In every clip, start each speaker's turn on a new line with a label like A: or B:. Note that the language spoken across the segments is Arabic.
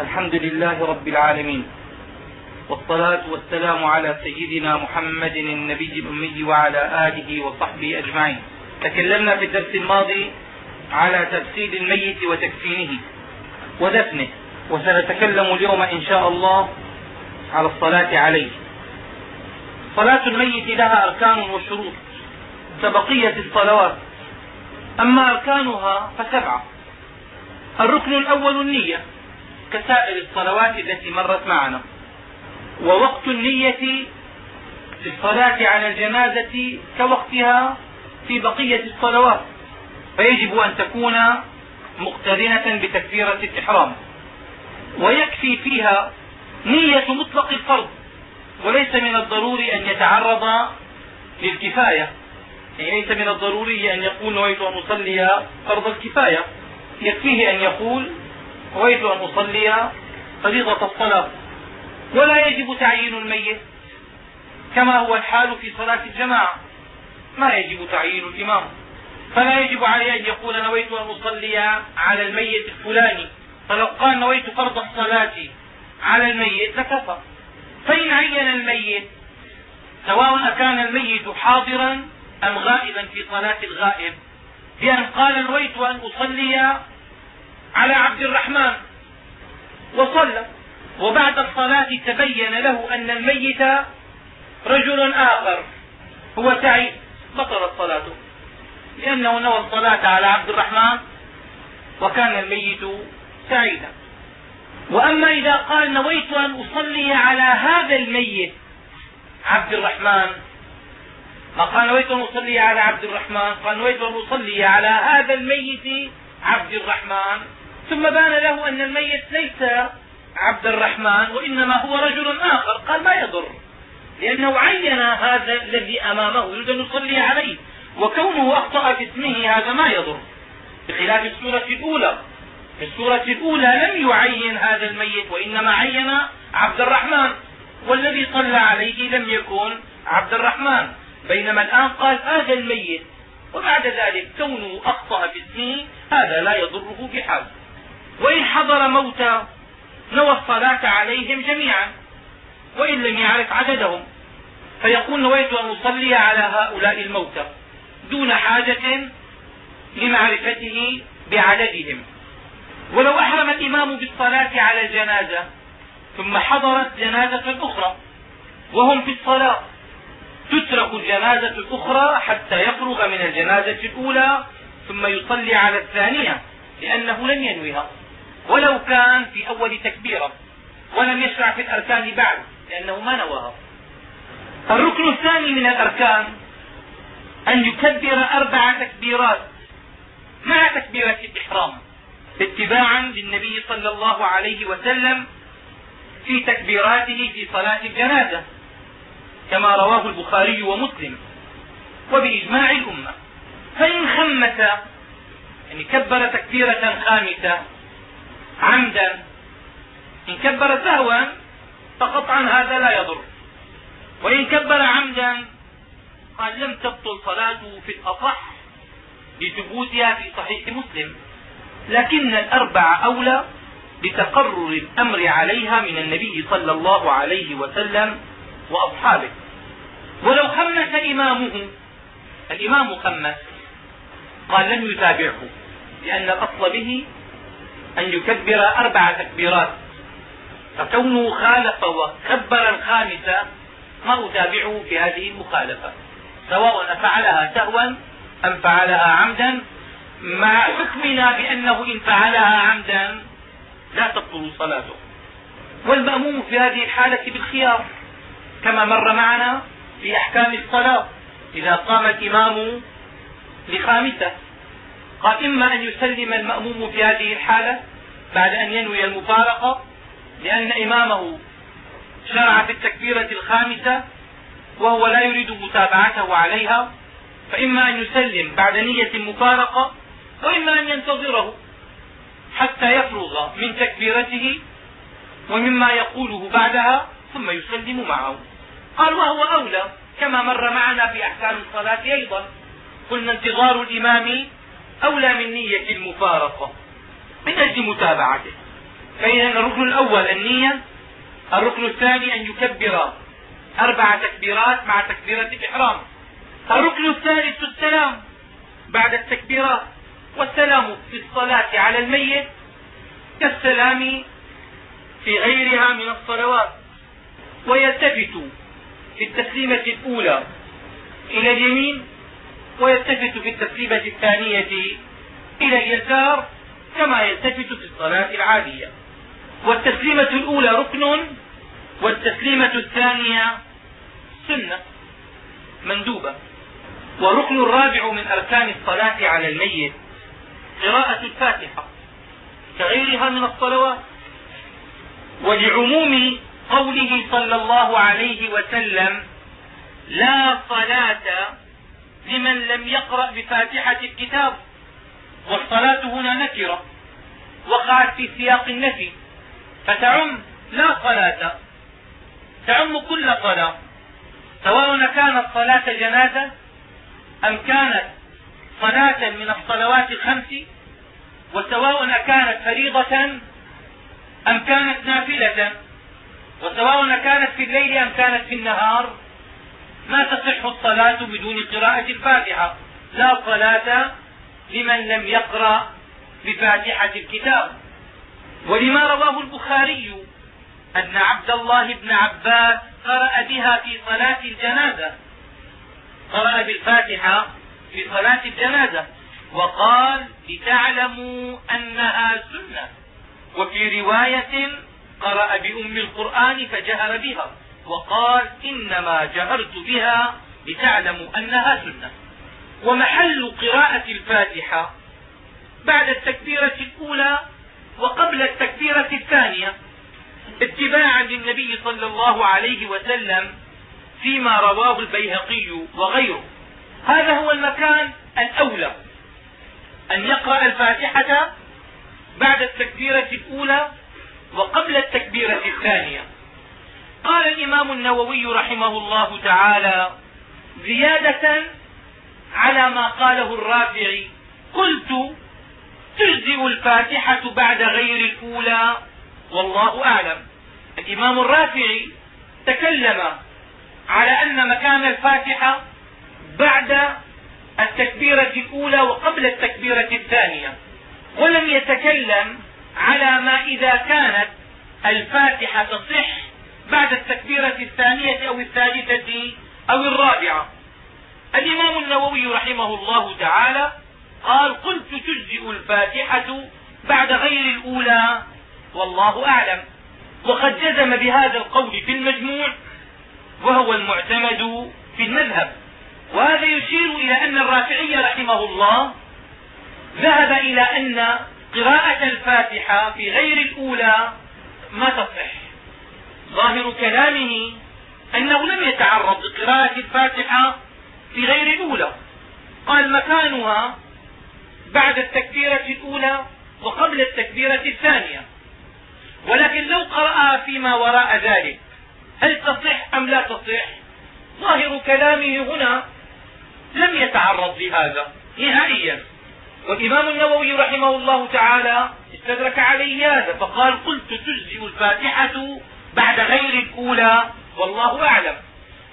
A: الحمد لله رب العالمين. والصلاة والسلام على سيدنا محمد النبي الأمي وعلى آله وصحبه أجمعين. تكلمنا في الدرس الماضي على تفسير الميت وتكفينه ودفنه وسنتكلم اليوم إن شاء الله على الصلاة عليه. صلاة الميت لها أركان وشروط كبقية الصلوات. أما أركانها فسبعة. الركن الأول النية. كسائر الصلوات التي مرت معنا. ووقت النية في الصلاة على الجنازة كوقتها في بقية الصلوات. فيجب أن تكون مقترنة بتكبيرة الإحرام. ويكفي فيها نية مطلق الفرض وليس من الضروري أن يتعرض للكفاية. يعني ليس من الضروري أن يقول نويت أن أصلي فرض الكفاية. يكفيه أن يقول نويت أن أصلي فريضة الصلاة ولا يجب تعيين الميت كما هو الحال في صلاة الجماعة. ما يجب تعيين الإمام؟ فلا يجب عليه أن يقول نويت أن أصلي على الميت الفلاني. فلو قال نويت فرض الصلاة على الميت لكفى. فإن عين الميت سواء أكان الميت حاضرا أم غائبا في صلاة الغائب. بأن قال نويت أن أصلي على عبد الرحمن. وصلى. وبعد الصلاة تبين له أن الميت رجل آخر. هو سعيد. بطلت صلاته. لأنه نوى الصلاة على عبد الرحمن وكان الميت سعيدا. وأما إذا قال نويت أن أصلي على هذا الميت عبد الرحمن ما قال نويت أن أصلي على عبد الرحمن قال نويت أن أصلي على هذا الميت عبد الرحمن. ثم بان له أن الميت ليس عبد الرحمن وإنما هو رجل آخر. قال ما يضر لأنه عين هذا الذي أمامه يريد أن يصلي عليه وكونه أخطأ في اسمه هذا ما يضر. بخلاف السورة الأولى في السورة الأولى لم يعين هذا الميت وإنما عين عبد الرحمن والذي صلى عليه لم يكن عبد الرحمن. بينما الآن قال هذا الميت وبعد ذلك كونه أخطأ في اسمه هذا لا يضره بحال. وإن حضر موتى نوى الصلاة عليهم جميعا وإن لم يعرف عددهم. فيقول نويت أن أصلي على هؤلاء الموتى دون حاجة لمعرفته بعددهم. ولو أحرم الإمام بالصلاة على الجنازة ثم حضرت جنازة أخرى وهم في الصلاة تترك الجنازة الأخرى حتى يفرغ من الجنازة الأولى ثم يصلي على الثانية لأنه لم ينوها. ولو كان في أول تكبيرة ولم يشرع في الأركان بعد لأنه ما نواها الركن الثاني من الأركان أن يكبر أربع تكبيرات مع تكبيرة الإحرام اتباعا للنبي صلى الله عليه وسلم في تكبيراته في صلاة الجنازة كما رواه البخاري ومسلم وبإجماع الأمة. فإن خمس يعني كبر تكبيرة خامسة عمدا. إن كبر سهوا فقطعا هذا لا يضر. وإن كبر عمدا قال لم تبطل صلاته في الأصح لثبوتها في صحيح مسلم. لكن الأربع أولى بتقرر الأمر عليها من النبي صلى الله عليه وسلم وأصحابه. ولو خمس إمامه الإمام خمس قال لم يتابعه لأن الأصل به أن يكبر أربع تكبيرات. فكونه خالف وكبر الخامسة ما أتابعه في هذه المخالفة. سواء أفعلها سهوا أم فعلها عمدا. مع حكمنا بأنه إن فعلها عمدا لا تبطل صلاته. والمأموم في هذه الحالة بالخيار. كما مر معنا في أحكام الصلاة. إذا قام الإمام لخامسة. قال إما أن يسلم المأموم في هذه الحالة بعد أن ينوي المفارقة لأن إمامه شرع في التكبيرة الخامسة وهو لا يريد متابعته عليها فإما أن يسلم بعد نية المفارقة وإما أن ينتظره حتى يفرغ من تكبيرته ومما يقوله بعدها ثم يسلم معه. قال وهو أولى كما مر معنا في أحكام الصلاة أيضا. قلنا انتظار الإمام أولى من نية المفارقة من أجل متابعته. فإذا الركن الأول النية الركن الثاني أن يكبر أربع تكبيرات مع تكبيرة الإحرام. الركن الثالث السلام بعد التكبيرات. والسلام في الصلاة على الميت كالسلام في غيرها من الصلوات. ويلتفت في التسليمة الأولى إلى اليمين ويلتفت في التسليمة الثانية إلى اليسار كما يلتفت في الصلاة العادية. والتسليمة الأولى ركن والتسليمة الثانية سنة مندوبة. والركن الرابع من أركان الصلاة على الميت قراءة الفاتحة. كغيرها من الصلوات. ولعموم قوله صلى الله عليه وسلم لا صلاة لمن لم يقرأ بفاتحة الكتاب والصلاة هنا نكرة وقعت في سياق النفي فتعم لا صلاة تعم كل صلاة سواء كانت صلاة جنازة أم كانت صلاة من الصلوات الخمس وسواء كانت فريضة أم كانت نافلة وسواء كانت في الليل أم كانت في النهار ما تصح الصلاة بدون قراءة الفاتحة. لا صلاة لمن لم يقرأ بفاتحة الكتاب. ولما رواه البخاري أن عبد الله بن عباس قرأ بها في صلاة الجنازة. قرأ بالفاتحة في صلاة الجنازة. وقال لتعلموا أنها سنة. وفي رواية قرأ بأم القرآن فجهر بها. وقال إنما جهرت بها لتعلموا أنها سنة. ومحل قراءة الفاتحة بعد التكبيرة الأولى وقبل التكبيرة الثانية اتباعا للنبي صلى الله عليه وسلم فيما رواه البيهقي وغيره. هذا هو المكان الأولى. أن يقرأ الفاتحة بعد التكبيرة الأولى وقبل التكبيرة الثانية. قال الإمام النووي رحمه الله تعالى زيادة على ما قاله الرافعي قلت تجزئ الفاتحة بعد غير الأولى والله أعلم. الإمام الرافعي تكلم على أن مكان الفاتحة بعد التكبيرة الأولى وقبل التكبيرة الثانية ولم يتكلم على ما إذا كانت الفاتحة تصح بعد التكبيرة الثانية أو الثالثة أو الرابعة. الإمام النووي رحمه الله تعالى قال قلت تجزئ الفاتحة بعد غير الأولى. والله أعلم. وقد جزم بهذا القول في المجموع وهو المعتمد في المذهب. وهذا يشير إلى أن الرافعي رحمه الله ذهب إلى أن قراءة الفاتحة في غير الأولى ما تصح. ظاهر كلامه أنه لم يتعرض لقراءة الفاتحة في غير الأولى. قال مكانها بعد التكبيرة الأولى وقبل التكبيرة الثانية. ولكن لو قرأها فيما وراء ذلك هل تصح أم لا تصح؟ ظاهر كلامه هنا لم يتعرض لهذا نهائيا. والإمام النووي رحمه الله تعالى استدرك عليه هذا فقال قلت تجزئ الفاتحة بعد غير الأولى والله أعلم.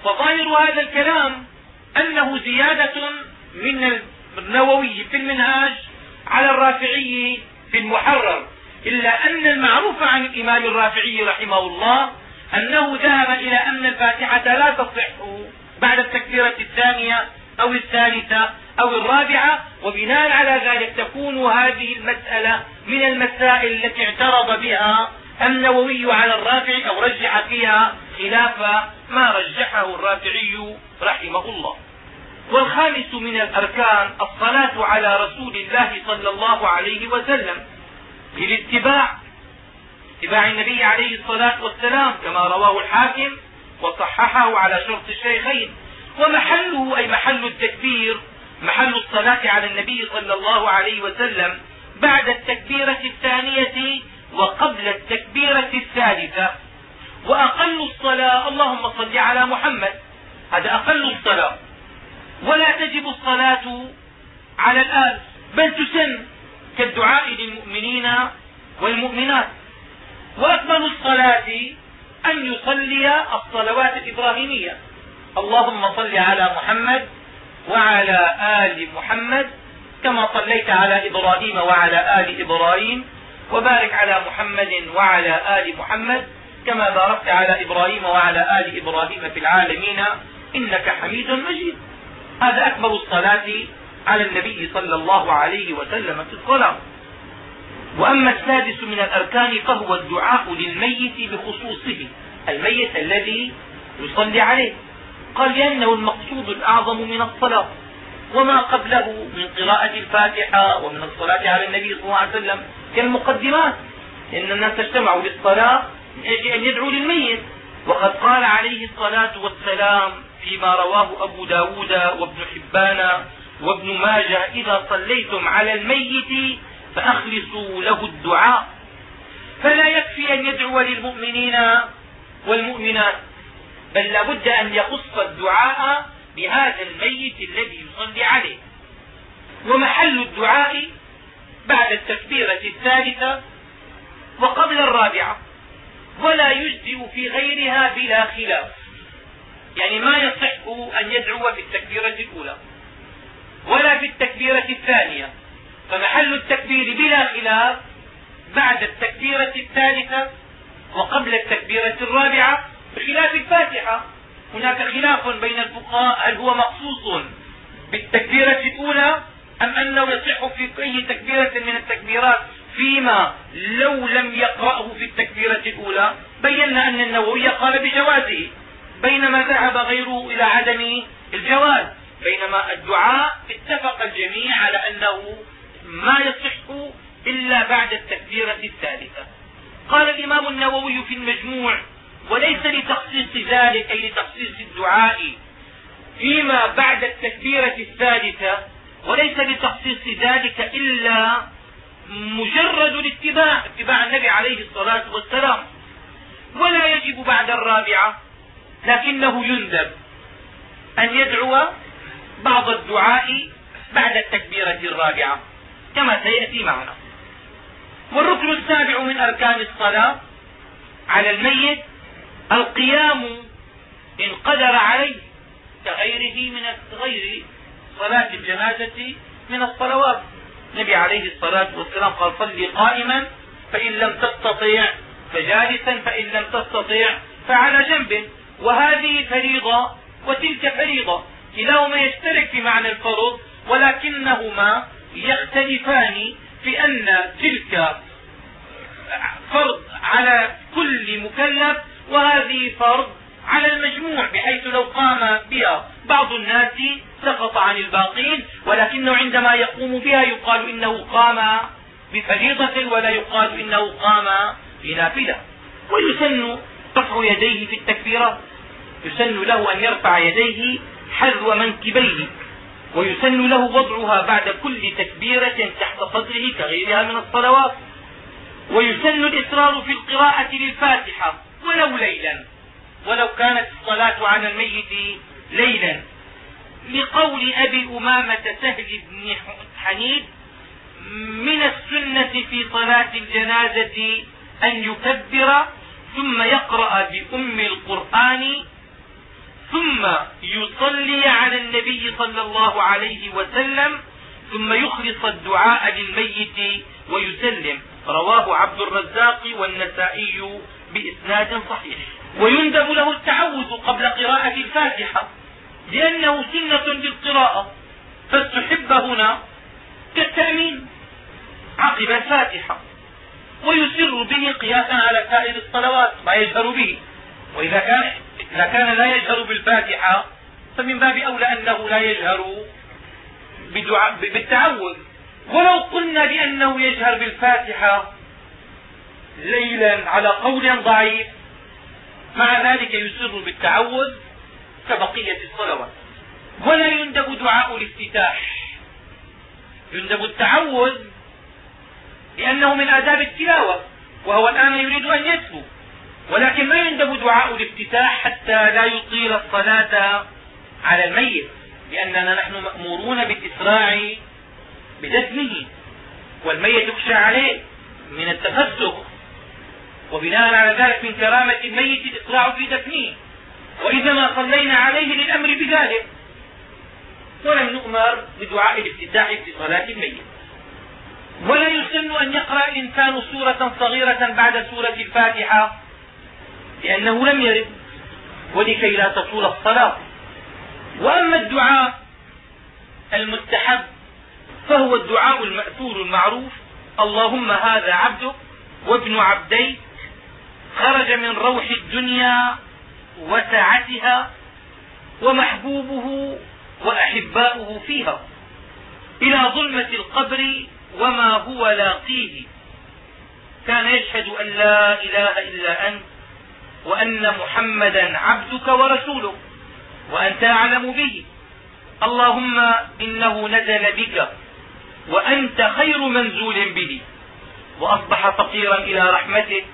A: فظاهر هذا الكلام أنه زيادة من النووي في المنهاج على الرافعي في المحرر إلا أن المعروف عن الإمام الرافعي رحمه الله أنه ذهب إلى أن الفاتحة لا تصح بعد التكبيرة الثانية أو الثالثة أو الرابعة وبناء على ذلك تكون هذه المسألة من المسائل التي اعترض بها النووي على الرافع أو رجح فيها خلاف ما رجحه الرافعي رحمه الله. والخامس من الأركان الصلاة على رسول الله صلى الله عليه وسلم بالاتباع اتباع النبي عليه الصلاة والسلام كما رواه الحاكم وصححه على شرط الشيخين. ومحله أي محل التكبير محل الصلاة على النبي صلى الله عليه وسلم بعد التكبيرة الثانية وقبل التكبيرة الثالثة وأقل الصلاة اللهم صل على محمد. هذا أقل الصلاة. ولا تجب الصلاة على الآل بل تسن كالدعاء للمؤمنين والمؤمنات. الصلاة أن يصلي الصلوات الإبراهيمية. اللهم صل على محمد وعلى آل محمد كما صليت على إبراهيم وعلى آل إبراهيم. وبارك على محمد وعلى آل محمد كما باركت على إبراهيم وعلى آل إبراهيم في العالمين إنك حميد مجيد. هذا أكبر الصلاة على النبي صلى الله عليه وسلم في الصلاة. وأما السادس من الأركان فهو الدعاء للميت بخصوصه الميت الذي يصلي عليه. قال لأنه المقصود الأعظم من الصلاة. وما قبله من قراءة الفاتحة ومن الصلاة على النبي صلى الله عليه وسلم كالمقدمات. لأن الناس اجتمعوا للصلاة من أجل أن يدعوا للميت. وقد قال عليه الصلاة والسلام فيما رواه أبو ب داود وابن حبان وابن ماجه إذا صليتم على الميت فأخلصوا له الدعاء. فلا يكفي أن يدعو للمؤمنين والمؤمنات بل لابد أن يخص الدعاء بهذا الميت الذي يصلي عليه. ومحل الدعاء بعد التكبيرة الثالثة وقبل الرابعة ولا يجزئ في غيرها بلا خلاف. يعني ما يصح أن يدعو في التكبيرة الأولى ولا في التكبيرة الثانية. فمحل التكبير بلا خلاف بعد التكبيرة الثالثة وقبل التكبيرة الرابعة بخلاف الفاتحة. هناك خلاف بين الفقهاء هل هو مخصوص بالتكبيرة الأولى أم أنه يصح في أي تكبيرة من التكبيرات فيما لو لم يقرأه في التكبيرة الأولى؟ بينا أن النووي قال بجوازه بينما ذهب غيره إلى عدم الجواز بينما الدعاء اتفق الجميع على أنه ما يصح إلا بعد التكبيرة الثالثة. قال الإمام النووي في المجموع وليس لتخصيص ذلك أي لتخصيص الدعاء فيما بعد التكبيرة الثالثة وليس لتخصيص ذلك إلا مجرد الاتباع اتباع النبي عليه الصلاة والسلام. ولا يجب بعد الرابعة لكنه يندب أن يدعو بعض الدعاء بعد التكبيرة الرابعة كما سيأتي معنا. والركن السابع من أركان الصلاة على الميت القيام إن قدر عليه كغيره من غير صلاة الجنازة من الصلوات. النبي عليه الصلاة والسلام قال صل قائما فإن لم تستطيع فجالسا فإن لم تستطيع فعلى جنب. وهذه فريضة وتلك فريضة. كلاهما يشترك في معنى الفرض ولكنهما يختلفان في أن تلك فرض على كل مكلف وهذه فرض على المجموع بحيث لو قام بها بعض الناس سقط عن الباقين ولكنه عندما يقوم بها يقال إنه قام بفريضة ولا يقال إنه قام بنافلة. ويسن رفع يديه في التكبيرات يسن له أن يرفع يديه حذو منكبيه. ويسن له وضعها بعد كل تكبيرة تحت صدره كغيرها من الصلوات. ويسن الإصرار في القراءة للفاتحة. ولو ليلا. ولو كانت الصلاة على الميت ليلا. لقول أبي أمامة سهل بن حنيف من السنة في صلاة الجنازة أن يكبر ثم يقرأ بأم القرآن ثم يصلي على النبي صلى الله عليه وسلم ثم يخلص الدعاء للميت ويسلم. رواه عبد الرزاق والنسائي بإسناد صحيح. ويندب له التعوذ قبل قراءة الفاتحة لأنه سنة للقراءة. فاستحب هنا كالتأمين عقب الفاتحة. ويسر به قياسا على سائر الصلوات ما يجهر به. وإذا كان إذا كان لا يجهر بالفاتحة فمن باب أولى أنه لا يجهر بالتعوذ. ولو قلنا بأنه يجهر بالفاتحة ليلا على قول ضعيف. مع ذلك يسر بالتعوذ كبقية الصلوات. ولا يندب دعاء الافتتاح. يندب التعوذ لأنه من آداب التلاوة وهو الآن يريد أن يتلو. ولكن ما يندب دعاء الافتتاح حتى لا يطيل الصلاة على الميت لأننا نحن مأمورون بالإسراع بدفنه والميت يخشى عليه من التفسق وبناء على ذلك من كرامة الميت الإسراع في دفنه وإنما صلينا عليه للأمر بذلك. ولم نؤمر بدعاء الافتتاح في صلاة الميت. ولا يسن أن يقرأ الإنسان سورة صغيرة بعد سورة الفاتحة لأنه لم يرد ولكي لا تطول الصلاة. وأما الدعاء المستحب فهو الدعاء المأثور المعروف اللهم هذا عبدك وابن عبديك خرج من روح الدنيا وسعتها ومحبوبه وأحباؤه فيها إلى ظلمة القبر وما هو لاقيه. كان يشهد أن لا إله إلا أنت وأن محمدا عبدك ورسولك وأنت أعلم به. اللهم إنه نزل بك وأنت خير منزول به. وأصبح فقيرا إلى رحمتك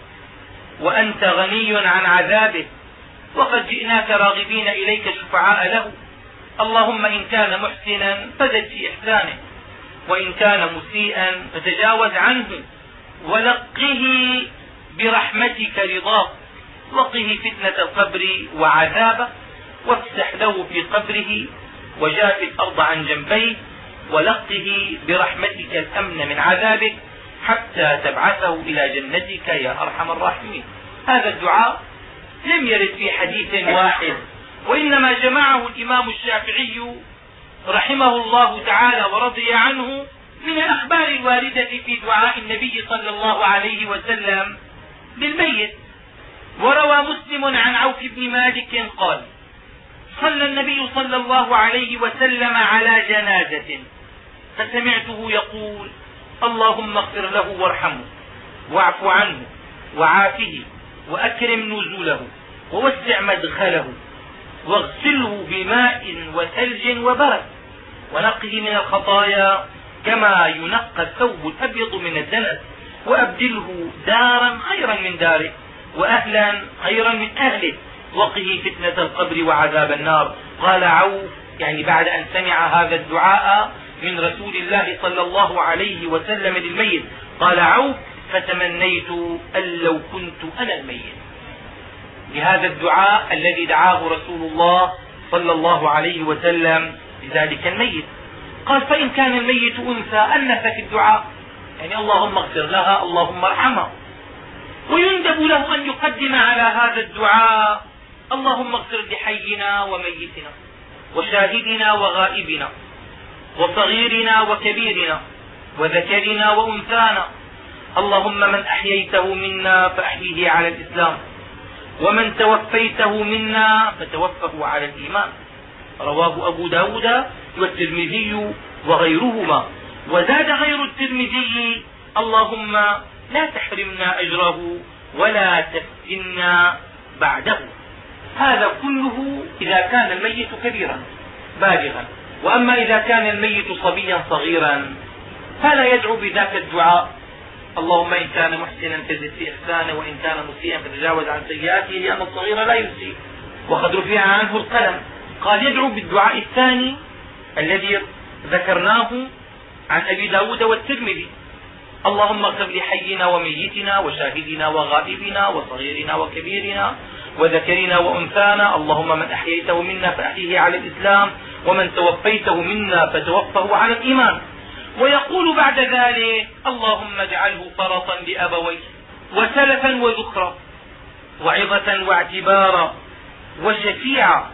A: وأنت غني عن عذابه. وقد جئناك راغبين إليك شفعاء له. اللهم إن كان محسنا فزد في إحسانه. وإن كان مسيئا فتجاوز عنه. ولقه برحمتك رضاه. وقه فتنة القبر وعذابه. وافسح له في قبره. وجاف الأرض عن جنبيه. ولقه برحمتك الأمن من عذابك حتى تبعثه إلى جنتك يا أرحم الراحمين. هذا الدعاء لم يرد في حديث واحد وإنما جمعه الإمام الشافعي رحمه الله تعالى ورضي عنه من الأخبار الواردة في دعاء النبي صلى الله عليه وسلم بالميت. وروى مسلم عن عوف بن مالك قال صلى النبي صلى الله عليه وسلم على جنازة فسمعته يقول اللهم اغفر له وارحمه واعف عنه وعافه وأكرم نزوله ووسع مدخله واغسله بماء وثلج وبرد. ونقه من الخطايا كما ينقى الثوب الأبيض من الدنس وأبدله دارا خيرا من داره وأهلا خيرا من أهله. وقه فتنة القبر وعذاب النار. قال عوف يعني بعد أن سمع هذا الدعاء من رسول الله صلى الله عليه وسلم للميت. قال عوف فتمنيت أن لو كنت أنا الميت. بهذا الدعاء الذي دعاه رسول الله صلى الله عليه وسلم لذلك الميت. قال فإن كان الميت أنثى أنث في الدعاء. يعني اللهم اغفر لها اللهم ارحمها. ويندب له أن يقدم على هذا الدعاء اللهم اغفر لحينا وميتنا وشاهدنا وغائبنا. وصغيرنا وكبيرنا وذكرنا وأنثانا. اللهم من أحييته منا فأحيه على الإسلام ومن توفيته منا فتوفه على الإيمان. رواه أبو ب داود والترمذي وغيرهما. وزاد غير الترمذي اللهم لا تحرمنا أجره ولا تفتنا بعده. هذا كله إذا كان الميت كبيرا بالغا. وأما إذا كان الميت صبيا صغيرا فلا يدعو بذاك الدعاء. اللهم إن كان محسنا فزد في إحسانه وإن كان مسيئا فتجاوز عن سيئاته لأن الصغير لا يسيء. وقد رفع عنه القلم. قال يدعو بالدعاء الثاني الذي ذكرناه عن أبي ب داود والترمذي. اللهم اغفر لحينا وميتنا وشاهدنا وغائبنا وصغيرنا وكبيرنا وذكرنا وأنثانا اللهم من أحييته منا فأحيه على الإسلام ومن توفيته منا فتوفه على الإيمان. ويقول بعد ذلك اللهم اجعله فرطا لأبويه وسلفا وذكرا وعظة واعتبارا وشفيعا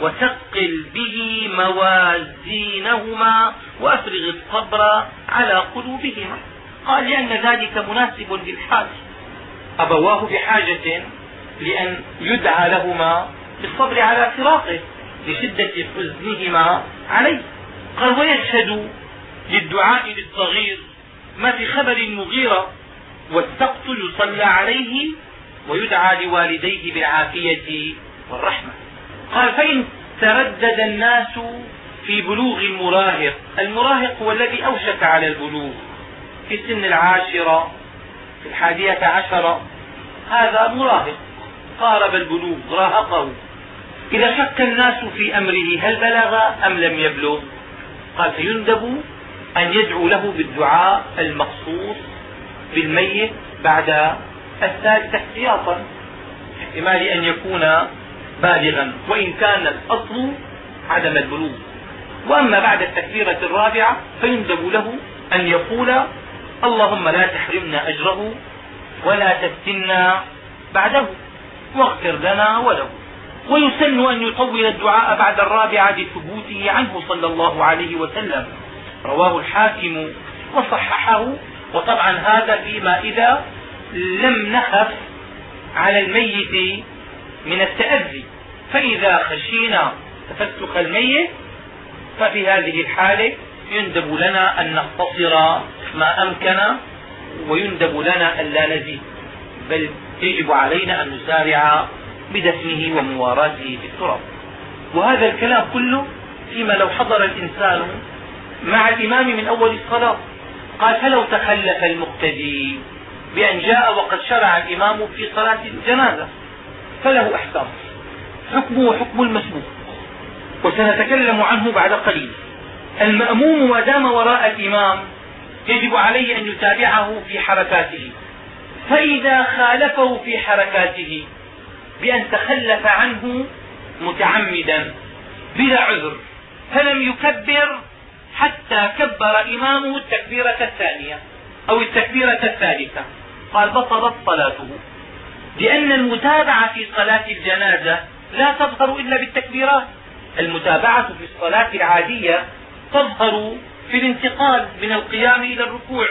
A: وثقل به موازينهما وأفرغ الصبر على قلوبهما. قال لأن ذلك مناسب للحاج. أبواه بحاجة لأن يدعى لهما بالصبر على فراقه لشدة حزنهما عليه. قال ويشهد للدعاء للصغير ما في خبر المغيرة والسقط يصلى عليه ويدعى لوالديه بالعافية والرحمة. قال فإن تردد الناس في بلوغ المراهق المراهق هو الذي أوشك على البلوغ. في سن العاشرة في الحادية عشرة هذا مراهق. قارب البلوغ راهقه. إذا شك الناس في أمره هل بلغ أم لم يبلغ؟ قال فيندب أن يدعو له بالدعاء المخصوص بالميت بعد الثالثة احتياطا. احتمال أن يكون بالغا وإن كان الأصل عدم البلوغ. وأما بعد التكبيرة الرابعة فيندب له أن يقول اللهم لا تحرمنا أجره ولا تفتنا بعده. واغفر لنا وله. ويسن أن يطول الدعاء بعد الرابعة لثبوته عنه صلى الله عليه وسلم. رواه الحاكم وصححه. وطبعا هذا فيما إذا لم نخف على الميت من التأذي. فإذا خشينا تفسخ الميت ففي هذه الحالة يندب لنا أن نقتصر ما أمكن ويندب لنا أن لا نزيد. بل يجب علينا أن نسارع بدفنه ومواراته في التراب. وهذا الكلام كله فيما لو حضر الإنسان مع الإمام من أول الصلاة قال فلو تخلف المقتدي بأن جاء وقد شرع الإمام في صلاة الجنازة فله احكام حكمه حكم المسبوق. وسنتكلم عنه بعد قليل. المأموم ما دام وراء الإمام يجب عليه أن يتابعه في حركاته. فإذا خالفه في حركاته بأن تخلف عنه متعمدا بلا عذر فلم يكبر حتى كبر إمامه التكبيرة الثانية أو التكبيرة الثالثة. قال بطلت صلاته. لأن المتابعة في صلاة الجنازة لا تظهر إلا بالتكبيرات. المتابعة في الصلاة العادية تظهر في الانتقال من القيام إلى الركوع.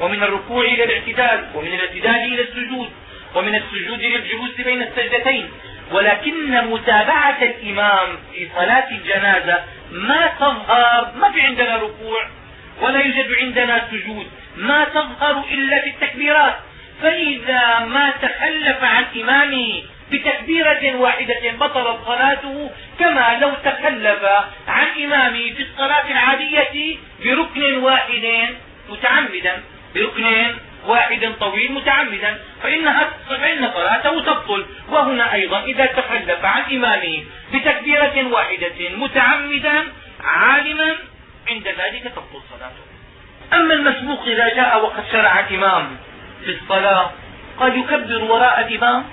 A: ومن الركوع إلى الاعتدال ومن الاعتدال إلى السجود ومن السجود إلى الجلوس بين السجدتين. ولكن متابعة الإمام في صلاة الجنازة ما تظهر ما في عندنا ركوع ولا يوجد عندنا سجود ما تظهر إلا في التكبيرات فإذا ما تخلف عن إمامه بتكبيرة واحدة بطلت صلاته كما لو تخلف عن إمامه في الصلاة العادية بركن واحد متعمدا. بركن واحد طويل متعمدا فإنها فإن صلاته تبطل. وهنا أيضا إذا تخلف عن إمامه بتكبيرة واحدة متعمدا عالما عند ذلك تبطل صلاته. أما المسبوق إذا جاء وقد شرع الإمام في الصلاة قد يكبر وراء الإمام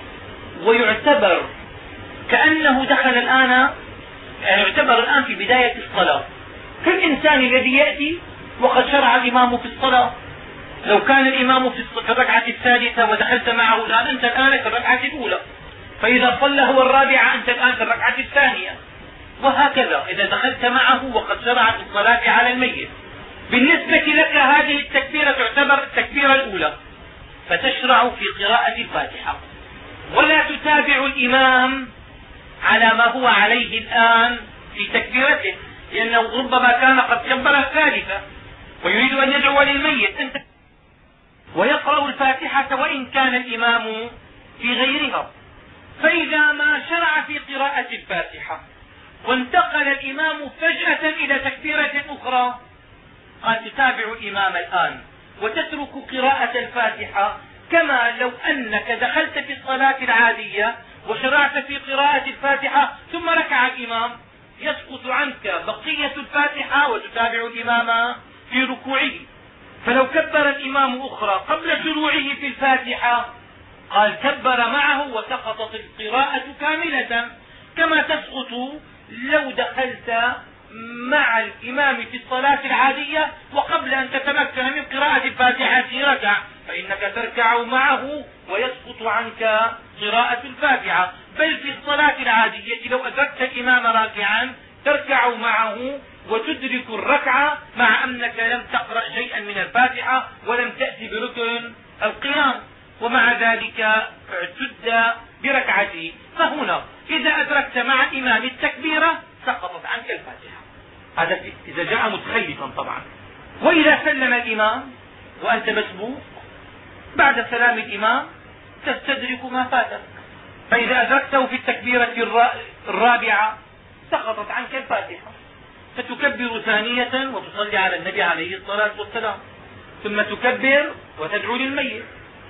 A: ويعتبر كأنه دخل الآن يعني يعتبر الآن في بداية الصلاة. كالإنسان الذي يأتي وقد شرع الإمام في الصلاة لو كان الإمام في الركعة الثالثة ودخلت معه الآن أنت الآن في الركعة الأولى. فإذا صلى هو الرابعة أنت الآن في الركعة الثانية. وهكذا إذا دخلت معه وقد شرع في الصلاة على الميت. بالنسبة لك هذه التكبيرة تعتبر التكبيرة الأولى. فتشرع في قراءة الفاتحة. ولا تتابع الإمام على ما هو عليه الآن في تكبيرته لأنه ربما كان قد كبر الثالثة. ويريد أن يدعو للميت. أنت ويقرأ الفاتحة وإن كان الإمام في غيرها. فإذا ما شرع في قراءة الفاتحة وانتقل الإمام فجأة إلى تكبيرة أخرى قال تتابع الإمام الآن وتترك قراءة الفاتحة كما لو أنك دخلت في الصلاة العادية وشرعت في قراءة الفاتحة ثم ركع الإمام يسقط عنك بقية الفاتحة وتتابع الإمام في ركوعه. فلو كبر الإمام أخرى قبل شروعه في الفاتحة قال كبر معه وسقطت القراءة كاملة. كما تسقط لو دخلت مع الإمام في الصلاة العادية وقبل أن تتمكن من قراءة الفاتحة ركع فإنك تركع معه ويسقط عنك قراءة الفاتحة. بل في الصلاة العادية لو أدركت الإمام راكعا تركع معه وتدرك الركعة مع أنك لم تقرأ شيئا من الفاتحة ولم تأتي بركن القيام. ومع ذلك اعتد بركعته فهنا إذا أدركت مع الإمام التكبيرة سقطت عنك الفاتحة. هذا إذا جاء متخلفا طبعا. وإذا سلم الإمام وأنت مسبوق بعد سلام الإمام تستدرك ما فاتك. فإذا أدركته في التكبيرة الرابعة سقطت عنك الفاتحة. فتكبر ثانية وتصلي على النبي عليه الصلاة والسلام. ثم تكبر وتدعو للميت.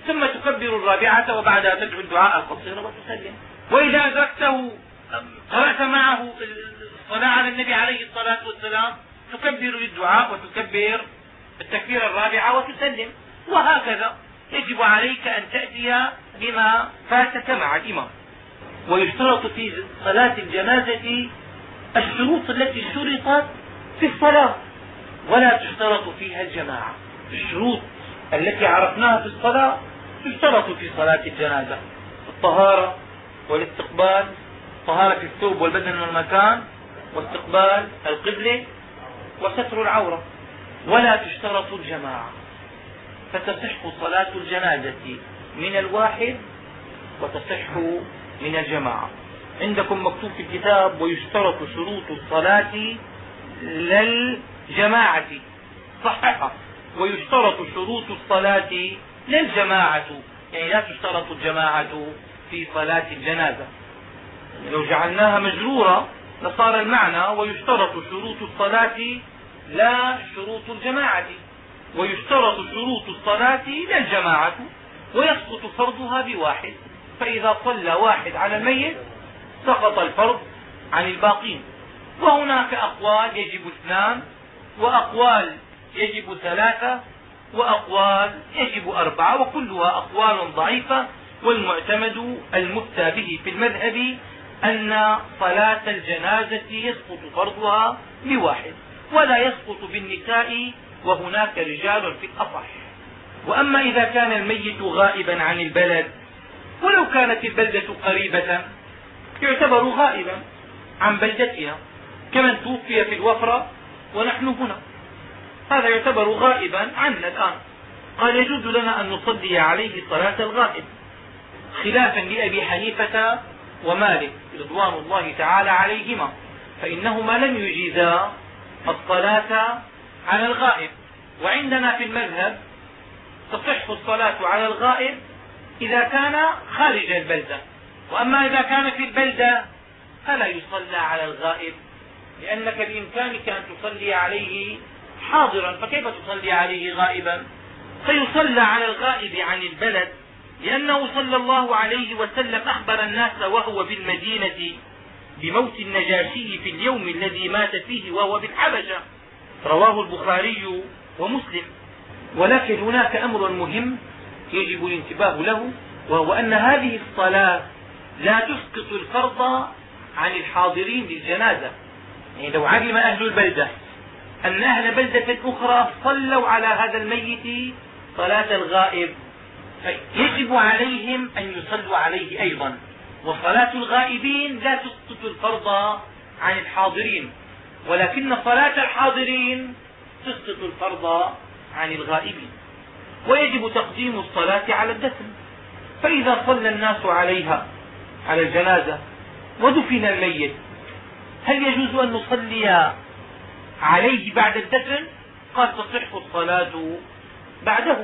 A: ثم تكبر الرابعة وبعدها تدعو الدعاء القصير وتسلم وإذا أدركته قرأت معه الصلاة على النبي عليه الصلاة والسلام تكبر للدعاء وتكبر التكبير الرابعة وتسلم. وهكذا يجب عليك أن تأتي بما فاتك مع الإمام. ويشترط في صلاة الجنازة الشروط التي شرطت في الصلاة ولا تشترط فيها الجماعة. الشروط التي عرفناها في الصلاة تشترط في صلاة الجنازة. الطهارة والاستقبال طهارة الثوب والبدن والمكان واستقبال القبلة وستر العورة. ولا تشترط الجماعة. فتصح صلاة الجنازة من الواحد وتصح من الجماعة. عندكم مكتوب في الكتاب ويشترط شروط الصلاة للجماعة. صححها ويشترط شروط الصلاة للجماعة. يعني لا تشترط الجماعة في صلاة الجنازة. لو جعلناها مجرورة لصار المعنى ويشترط شروط الصلاة لا شروط الجماعة. ويشترط شروط الصلاة لا الجماعة ويسقط فرضها بواحد. فإذا صلى واحد على الميت سقط الفرض عن الباقين. وهناك أقوال يجب اثنان وأقوال يجب ثلاثة وأقوال يجب أربعة وكلها أقوال ضعيفة. والمعتمد المفتى به في المذهب أن صلاة الجنازة يسقط فرضها بواحد ولا يسقط بالنساء وهناك رجال في الأصح. وأما إذا كان الميت غائبا عن البلد ولو كانت البلدة قريبة يعتبر غائبا عن بلدتنا كمن توفي في الوفرة ونحن هنا. هذا يعتبر غائبا عنا الآن. قال يجوز لنا أن نصلي عليه صلاة الغائب خلافا لأبي حنيفة ومالك رضوان الله تعالى عليهما فإنهما لم يجيزا الصلاة على الغائب. وعندنا في المذهب تصح الصلاة على الغائب إذا كان خارج البلدة. وأما إذا كان في البلدة فلا يصلى على الغائب لأنك بإمكانك أن تصلي عليه حاضرا فكيف تصلي عليه غائبا؟ فيصلى على الغائب عن البلد لأنه صلى الله عليه وسلم أخبر الناس وهو بالمدينة بموت النجاشي في اليوم الذي مات فيه وهو بالحبشة. رواه البخاري ومسلم. ولكن هناك أمر مهم يجب الانتباه له وهو أن هذه الصلاة لا تسقط الفرض عن الحاضرين للجنازة. يعني لو علم أهل البلدة أن أهل بلدة أخرى صلوا على هذا الميت صلاة الغائب يجب عليهم أن يصلوا عليه أيضا. وصلاة الغائبين لا تسقط الفرض عن الحاضرين ولكن صلاة الحاضرين تسقط الفرض عن الغائبين. ويجب تقديم الصلاة على الدفن فإذا صلى الناس عليها على الجنازة ودفن الميت. هل يجوز أن نصلي عليه بعد الدفن؟ قال تصح الصلاة بعده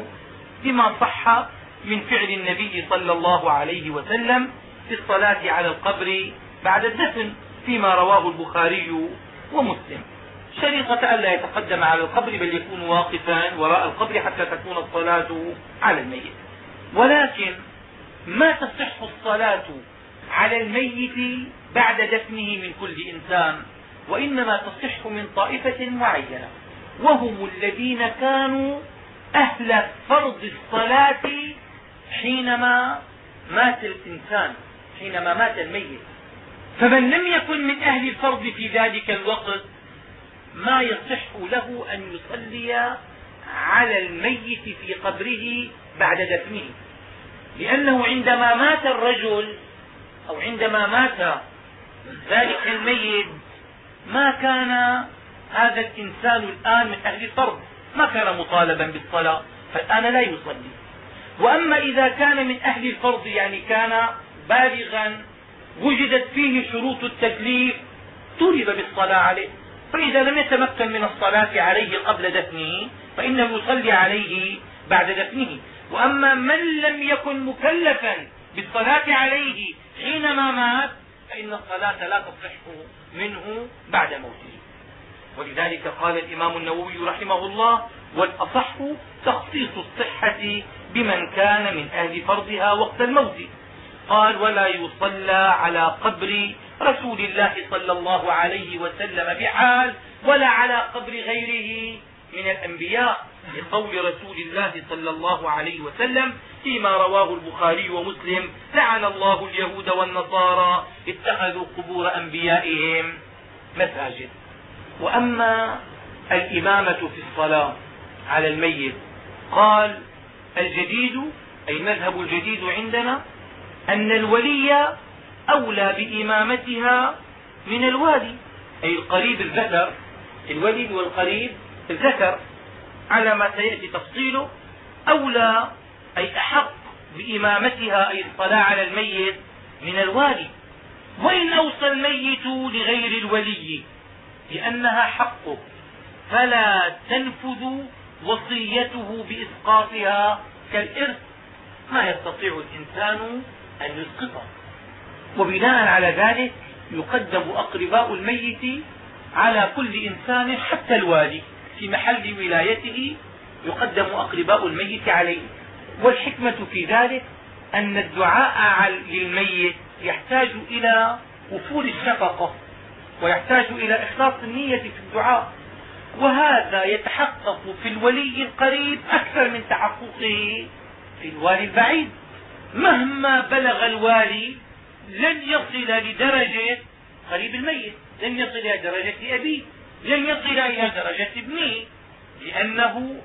A: بما صح من فعل النبي صلى الله عليه وسلم في الصلاة على القبر بعد الدفن فيما رواه البخاري ومسلم. شريطة ألا يتقدم على القبر بل يكون واقفا وراء القبر حتى تكون الصلاة على الميت. ولكن ما تصح الصلاة على الميت بعد دفنه من كل إنسان وإنما تصح من طائفة معينة وهم الذين كانوا أهل فرض الصلاة حينما مات الإنسان حينما مات الميت. فمن لم يكن من أهل الفرض في ذلك الوقت ما يصح له أن يصلي على الميت في قبره بعد دفنه. لأنه عندما مات الرجل أو عندما مات ذلك الميت ما كان هذا الإنسان الآن من أهل الفرض؟ ما كان مطالبا بالصلاة فالآن لا يصلي. وأما إذا كان من أهل الفرض يعني كان بالغا وجدت فيه شروط التكليف طلب بالصلاة عليه. فإذا لم يتمكن من الصلاة عليه قبل دفنه فإنه يصلي عليه بعد دفنه. وأما من لم يكن مكلفا بالصلاة عليه حينما مات فإن الصلاة لا تصح منه بعد موته. ولذلك قال الإمام النووي رحمه الله والأصح تخصيص الصحة بمن كان من أهل فرضها وقت الموت. قال ولا يصلى على قبر رسول الله صلى الله عليه وسلم بحال ولا على قبر غيره من الأنبياء لقول رسول الله صلى الله عليه وسلم فيما رواه البخاري ومسلم لعن الله اليهود والنصارى اتخذوا قبور أنبيائهم مساجد. وأما الإمامة في الصلاة على الميت قال الجديد أي المذهب الجديد عندنا أن الولي أولى بإمامتها من الوالي أي القريب الذكر الولي والقريب الذكر على ما سيأتي تفصيله أولى أي أحق بإمامتها أي الصلاة على الميت من الوالي. وإن أوصى الميت لغير الولي لأنها حقه فلا تنفذ وصيته بإسقاطها كالإرث. ما يستطيع الإنسان أن يسقطه. وبناء على ذلك يقدم أقرباء الميت على كل إنسان حتى الوالي. في محل ولايته يقدم أقرباء الميت عليه. والحكمة في ذلك أن الدعاء للميت يحتاج إلى وفور الشفقة ويحتاج إلى إخلاص النية في الدعاء. وهذا يتحقق في الولي القريب أكثر من تحققه في الوالي البعيد. مهما بلغ الوالي لن يصل لدرجة قريب الميت لن يصل إلى درجة أبيه. لن يصل إلى درجة ابنه لأنه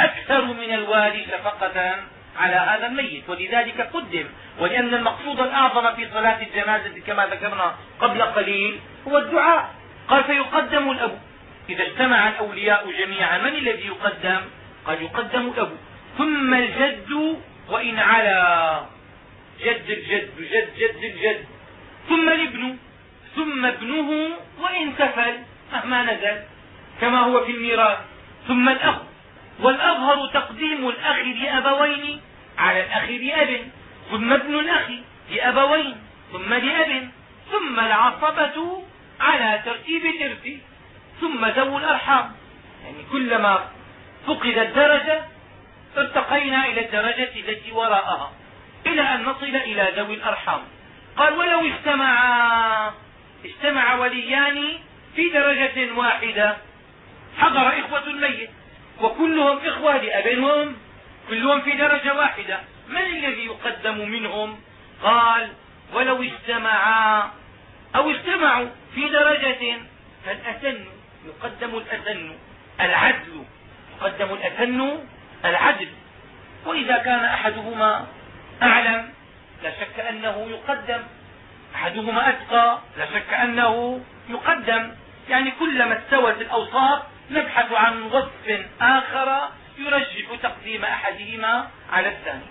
A: أكثر من الوالي شفقة على هذا الميت. ولذلك قدم ولأن المقصود الأعظم في صلاة الجنازة كما ذكرنا قبل قليل هو الدعاء. قال فيقدم الأب. إذا اجتمع الأولياء جميعا من الذي يقدم؟ قال يقدم الأب. ثم الجد وإن علا. جد الجد جد جد الجد. ثم الابن. ثم ابنه وإن سفل. مهما نزل. كما هو في الميراث. ثم الأخ. والأظهر تقديم الأخ لأبوين على الأخ لأب. ثم ابن الأخ لأبوين. ثم لأب. ثم العصبة على ترتيب الإرث. ثم ذو الأرحام. يعني كلما فقدت درجة ارتقينا إلى الدرجة التي وراءها. إلى أن نصل إلى ذوي الأرحام. قال ولو اجتمعا اجتمع وليان في درجة واحدة حضر إخوة الميت وكلهم إخوة وأم كلهم في درجة واحدة. من الذي يقدم منهم؟ قال ولو اجتمعا أو اجتمعوا في درجة فالأسن يقدم الأسن العدل يقدم الأسن العدل. وإذا كان أحدهما أعلم لا شك أنه يقدم. أحدهما أتقى لا شك أنه يقدم. يعني كلما استوت الأوصاف نبحث عن وصف آخر يرجح تقديم أحدهما على الثاني.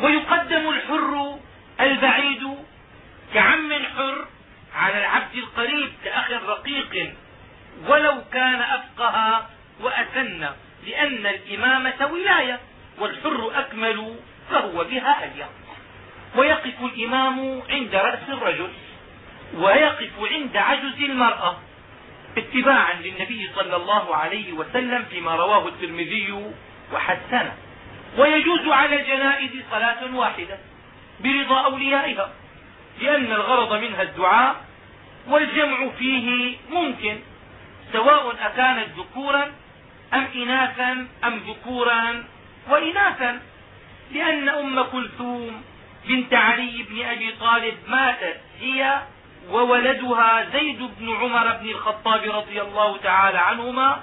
A: ويقدم الحر البعيد كعم حر على العبد القريب كأخ رقيق ولو كان أفقه وأسن لأن الإمامة ولاية والحر أكمل فهو بها أليق ويقف الإمام عند رأس الرجل ويقف عند عجز المرأة. اتباعا للنبي صلى الله عليه وسلم فيما رواه الترمذي وحسنه. ويجوز على الجنائز صلاة واحدة برضا أوليائها لأن الغرض منها الدعاء والجمع فيه ممكن سواء أكانت ذكورا أم إناثا أم ذكورا وإناثا. لأن أم كلثوم بنت علي بن أبي طالب ماتت هي وولدها زيد بن عمر بن الخطاب رضي الله تعالى عنهما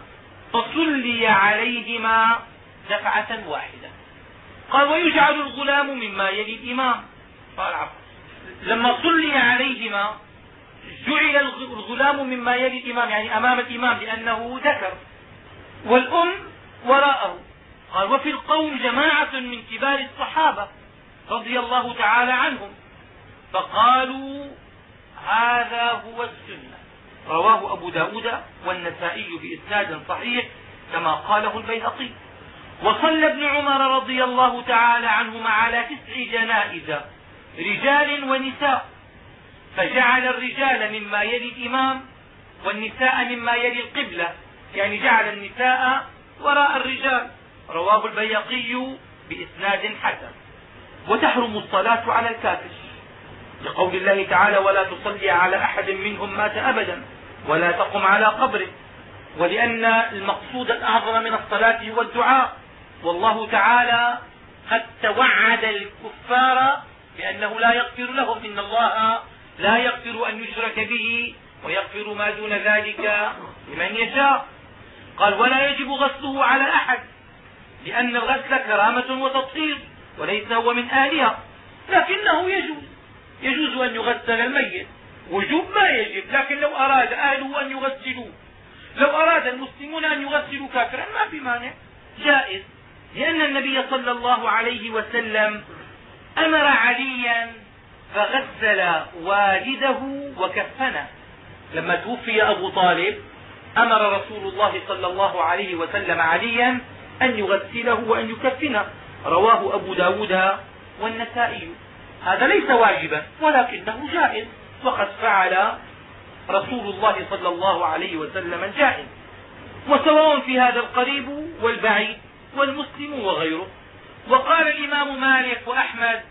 A: فصلي عليهما دفعة واحدة. قال ويجعل الغلام مما يلي الإمام قال لما صلي عليهما جعل الغلام مما يلي الإمام يعني أمام الإمام لأنه ذكر. والأم وراءه. قال وفي القوم جماعة من كبار الصحابة رضي الله تعالى عنهم. فقالوا هذا هو السنة. رواه أبو داود والنسائي بإسناد صحيح كما قاله البيهقي. وصلى ابن عمر رضي الله تعالى عنهما على تسع جنائز رجال ونساء. فجعل الرجال مما يلي الإمام والنساء مما يلي القبلة. يعني جعل النساء وراء الرجال. رواه البيقي بإسناد حسن. وتحرم الصلاة على الكافر. لقول الله تعالى ولا تصلي على أحد منهم مات أبدا ولا تقم على قبره ولأن المقصود الأعظم من الصلاة هو الدعاء والله تعالى قد توعد الكفار بأنه لا يغفر لهم. إن الله لا يغفر أن يشرك به ويغفر ما دون ذلك لمن يشاء. قال ولا يجب غسله على أحد لأن الغسل كرامة وتطهير وليس هو من أهلها لكنه يجوز. يجوز أن يغسل الميت. وجوب ما يجب لكن لو أراد أهله أن يغسلوه. لو أراد المسلمون أن يغسلوا كافرا ما في مانع. جائز. لأن النبي صلى الله عليه وسلم أمر عليا فغسل والده وكفنه. لما توفي أبو طالب أمر رسول الله صلى الله عليه وسلم عليا أن يغسله وأن يكفنه. رواه أبو ب داود والنسائي. هذا ليس واجبا ولكنه جائز. وقد فعل رسول الله صلى الله عليه وسلم الجائز وسواء في هذا القريب والبعيد والمسلم وغيره. وقال الإمام مالك وأحمد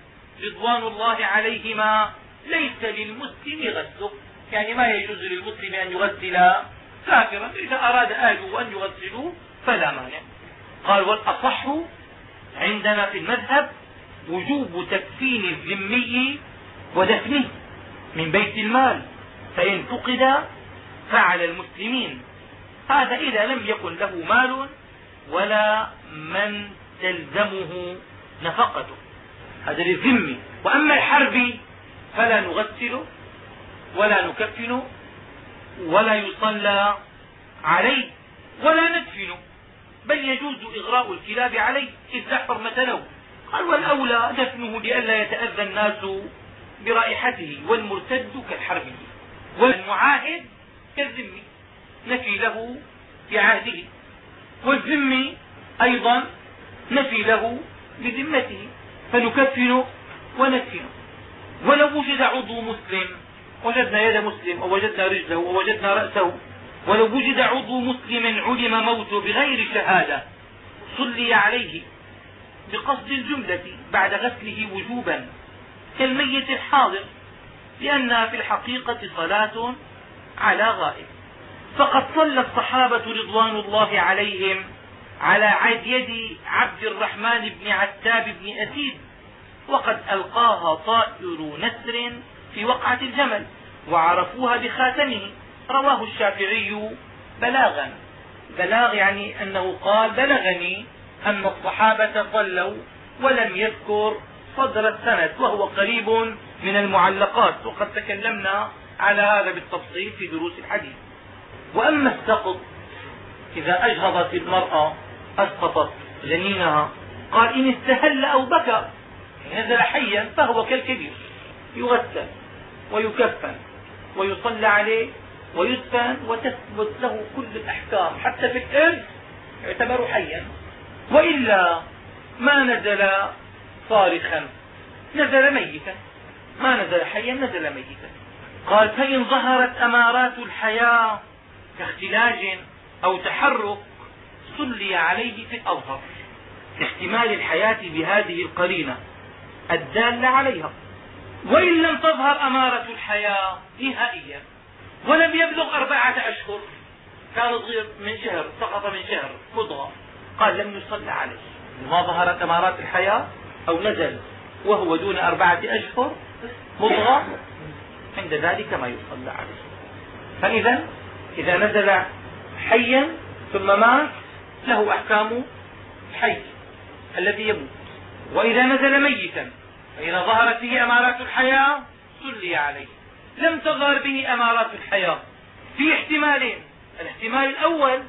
A: رضوان الله عليهما ليس للمسلم غسله يعني ما يجوز للمسلم أن يغسل كافرا. إذا أراد أهله أن يغسلوه فلا مانع. قال والأصح عندنا في المذهب وجوب تكفين الذمي ودفنه من بيت المال فإن فقد فعلى المسلمين. هذا إذا لم يكن له مال ولا من تلزمه نفقته. هذا للذم وأما الحرب فلا نغسله ولا نكفن ولا يصلى عليه ولا ندفن بل يجوز إغراء الكلاب عليه إذ لا حرمة له. قال والأولى دفنه لئلا يتأذى الناس برائحته والمرتد كالحربي والمعاهد كالذمي نفي له في عهده والذمي أيضا نفي له بذمته. فنكفن وندفن ولو وجد عضو مسلم وجدنا يد مسلم أو وجدنا رجله أو وجدنا رأسه. ولو وجد عضو مسلم علم موته بغير شهادة صلي عليه. بقصد الجملة بعد غسله وجوبا كالميت الحاضر لأنها في الحقيقة صلاة على غائب. فقد صلى الصحابة رضوان الله عليهم على يد عبد الرحمن بن عتاب بن أسيد وقد ألقاها طائر نسر في وقعة الجمل وعرفوها بخاتمه. رواه الشافعي بلاغا. بلاغ يعني أنه قال بلغني أن الصحابة صلوا ولم يذكر صدر السند وهو قريب من المعلقات وقد تكلمنا على هذا بالتفصيل في دروس الحديث. وأما السقط إذا أجهضت المرأة أسقطت جنينها قال إن استهل أو بكى نزل حيا فهو كالكبير يغسل ويكفن ويصلى عليه ويدفن وتثبت له كل الأحكام حتى في الإرث يعتبر حيا. وإلا ما نزل صارخا. نزل ميتا. ما نزل حيا نزل ميتا. قال فإن ظهرت أمارات الحياة كاختلاج أو تحرك صلي عليه في الأظهر. لاحتمال الحياة بهذه القرينة الدالة عليها. وإن لم تظهر أمارة الحياة نهائيا. ولم يبلغ أربعة أشهر. كان صغير من شهر سقط من شهر مضغة. قال لم يصلى عليه. ما ظهرت أمارات الحياة أو نزل وهو دون أربعة أشهر مضغة عند ذلك ما يصلى عليه. فإذا إذا نزل حيا ثم مات له أحكام الحي الذي يموت. وإذا نزل ميتا فإذا ظهرت به أمارات الحياة صلي عليه. لم تظهر به أمارات الحياة. في احتمالين. الاحتمال الأول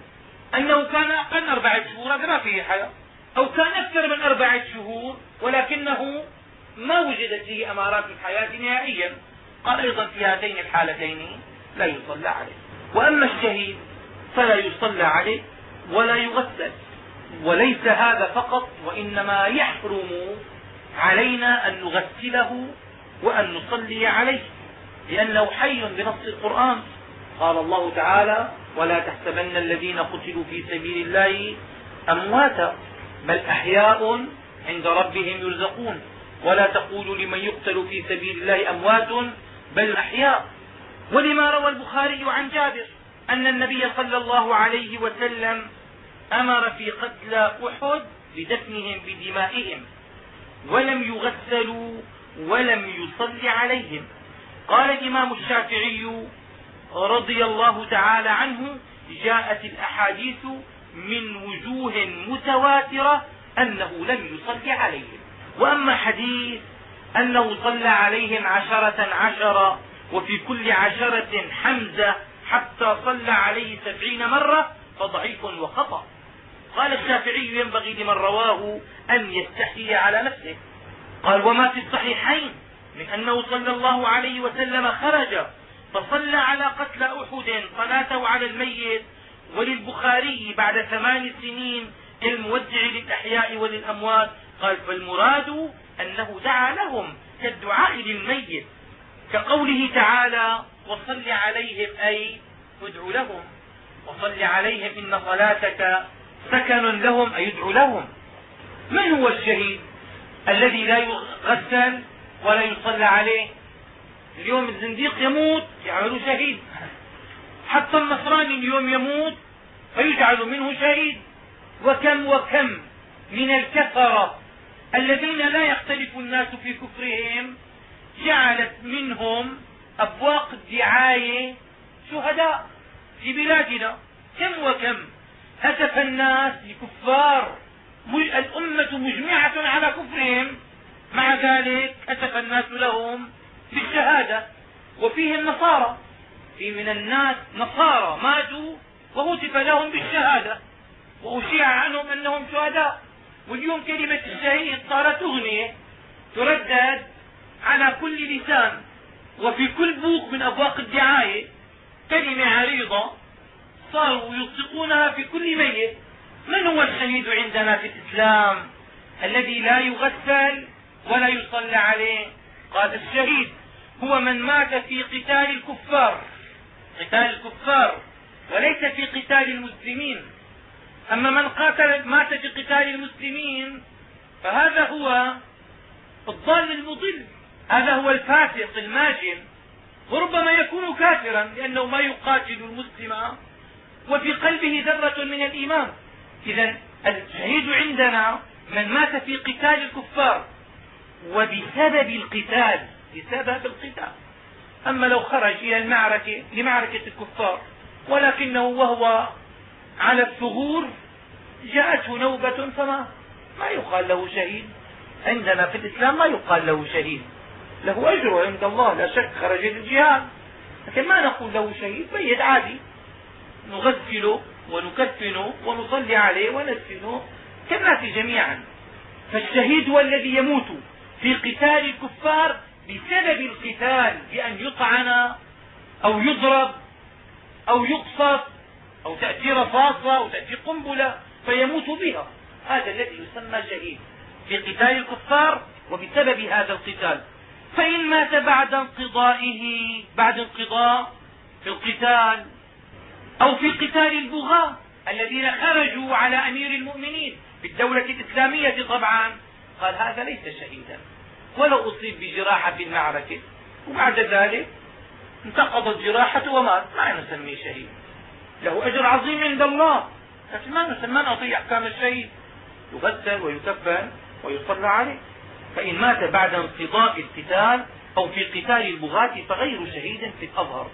A: أنه كان أقل من أربعة شهور هذا ما فيه حياة. أو كان أكثر من أربعة شهور ولكنه ما وجدت فيه أمارات الحياة نهائيا. قال أيضا في هاتين الحالتين لا يصلى عليه. وأما الشهيد فلا يصلى عليه ولا يغسل. وليس هذا فقط وإنما يحرم علينا أن نغسله وأن نصلي عليه. لأنه حي بنص القرآن. قال الله تعالى ولا تحسبن الذين قتلوا في سبيل الله أمواتا بل أحياء عند ربهم يرزقون. ولا تقولوا لمن يقتل في سبيل الله أموات بل أحياء. ولما روى البخاري عن جابر أن النبي صلى الله عليه وسلم أمر في قتلى أحد بدفنهم بدمائهم ولم يغسلوا ولم يصل عليهم. قال الإمام الشافعي رضي الله تعالى عنه جاءت الأحاديث من وجوه متواترة أنه لم يصل عليهم. وأما حديث أنه صلى عليهم عشرة عشرة وفي كل عشرة حمزة حتى صلى عليه سبعين مرة فضعيف وخطأ. قال الشافعي ينبغي لمن رواه أن يستحيي على نفسه. قال وما في الصحيحين من أنه صلى الله عليه وسلم خرج فصلى على قتل أحد صلاته على الميت وللبخاري بعد ثمان سنين المودع للأحياء وللأموات. قال فالمراد أنه دعا لهم كالدعاء للميت كقوله تعالى وصل عليهم أي ادع لهم وصل عليهم إن صلاتك سكن لهم أي ادع لهم. من هو الشهيد الذي لا يغسل ولا يصلى عليه؟ اليوم الزنديق يموت يعملوا شهيد. حتى النصراني اليوم يموت فيجعل منه شهيد. وكم وكم من الكفرة الذين لا يختلف الناس في كفرهم جعلت منهم أبواق الدعاية شهداء في بلادنا. كم وكم هتف الناس لكفار الأمة مجمعة على كفرهم. مع ذلك هتف الناس لهم بالشهادة وفيه النصارى. في من الناس نصارى ماتوا وهتف لهم بالشهادة. وأشيع عنهم أنهم شهداء. واليوم كلمة الشهيد صارت أغنية تردد على كل لسان. وفي كل بوق من أبواق الدعاية كلمة عريضة صاروا يطلقونها في كل ميت. من هو الشهيد عندنا في الإسلام؟ الذي لا يغسل ولا يصلى عليه. قال الشهيد هو من مات في قتال الكفار قتال الكفار وليس في قتال المسلمين. أما من قاتل مات في قتال المسلمين فهذا هو الضال المضل هذا هو الفاسق الماجن. وربما يكون كافرا لأنه ما يقاتل المسلم وفي قلبه ذرة من الإيمان. إذا الشهيد عندنا من مات في قتال الكفار. وبسبب القتال بسبب القتال. أما لو خرج إلى المعركة لمعركة الكفار ولكنه وهو على الثغور جاءته نوبة فما ما يقال له شهيد. عندنا في الإسلام ما يقال له شهيد. له أجر عند الله لا شك خرج للجهاد. لكن ما نقول له شهيد ميت عادي. نغسله ونكفنه ونصلي عليه وندفنه كالناس جميعا. فالشهيد هو الذي يموت. في قتال الكفار بسبب القتال بأن يطعن أو يضرب أو يقصف أو تأتي رصاصة أو تأتي قنبلة فيموت بها. هذا الذي يسمى شهيد في قتال الكفار وبسبب هذا القتال. فإن مات بعد انقضائه بعد انقضاء في القتال أو في قتال البغاة الذين خرجوا على أمير المؤمنين في الدولة الإسلامية طبعا قال هذا ليس شهيدا ولو أصيب بجراحة في المعركة. وبعد ذلك انتقضت جراحته ومات ما نسميه شهيد. له أجر عظيم عند الله. لكن ما نسمى نعطيه أحكام الشهيد. يغسل ويكفن ويصلى عليه. فإن مات بعد انقضاء القتال أو في قتال البغاة فغير شهيد في الأظهر.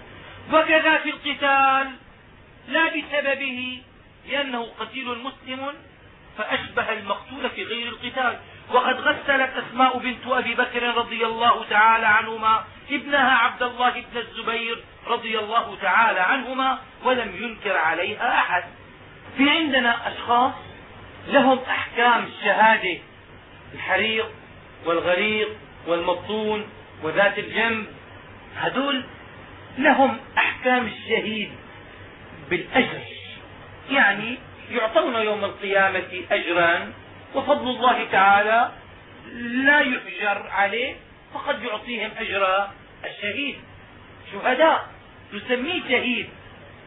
A: وكذا في القتال لا بسببه لأنه قتيل مسلم فأشبه المقتول في غير القتال. وقد غسلت أسماء بنت أبي بكر رضي الله تعالى عنهما ابنها عبد الله بن الزبير رضي الله تعالى عنهما ولم ينكر عليها أحد. في عندنا أشخاص لهم أحكام الشهادة الحريق والغريق والمبطون وذات الجنب. هذول لهم أحكام الشهيد بالأجر يعني يعطون يوم القيامة أجرا وفضل الله تعالى لا يحجر عليه فقد يعطيهم أجر الشهيد. شهداء نسميه شهيد.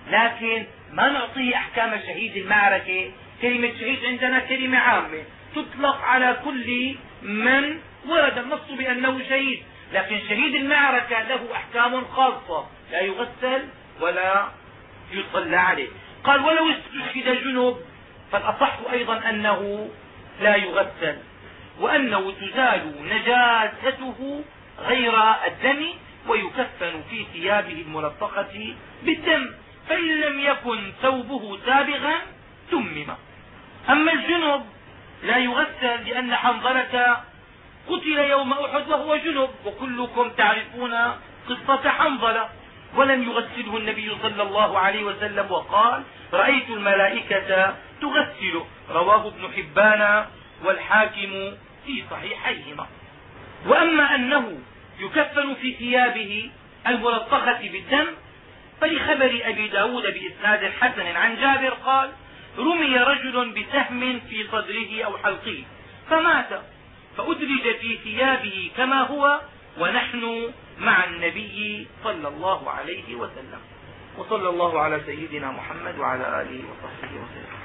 A: لكن ما نعطيه أحكام شهيد المعركة؟ كلمة شهيد عندنا كلمة عامة. تطلق على كل من ورد النص بأنه شهيد. لكن شهيد المعركة له أحكام خاصة. لا يغسل ولا يصلى عليه. قال ولو استشهد جنب فالأصح أيضا أنه لا يغسل وأنه تزال نجاسته غير الدم ويكفن في ثيابه الملطخة بالدم فإن لم يكن ثوبه سابغا تمم. أما الجنب لا يغسل لأن حنظلة قتل يوم أحد وهو جنب وكلكم تعرفون قصة حنظلة. ولم يغسله النبي صلى الله عليه وسلم وقال رأيت الملائكة تغسله رواه ابن حبان والحاكم في صحيحيهما. وأما أنه يكفن في ثيابه الملطخة بالدم فلخبر أبي ب داود بإسناد حسن عن جابر قال رمي رجل بسهم في صدره أو حلقه فمات فأدرج في ثيابه كما هو ونحن مع النبي صلى الله عليه وسلم. وصلى الله على سيدنا محمد وعلى آله وصحبه وسلم.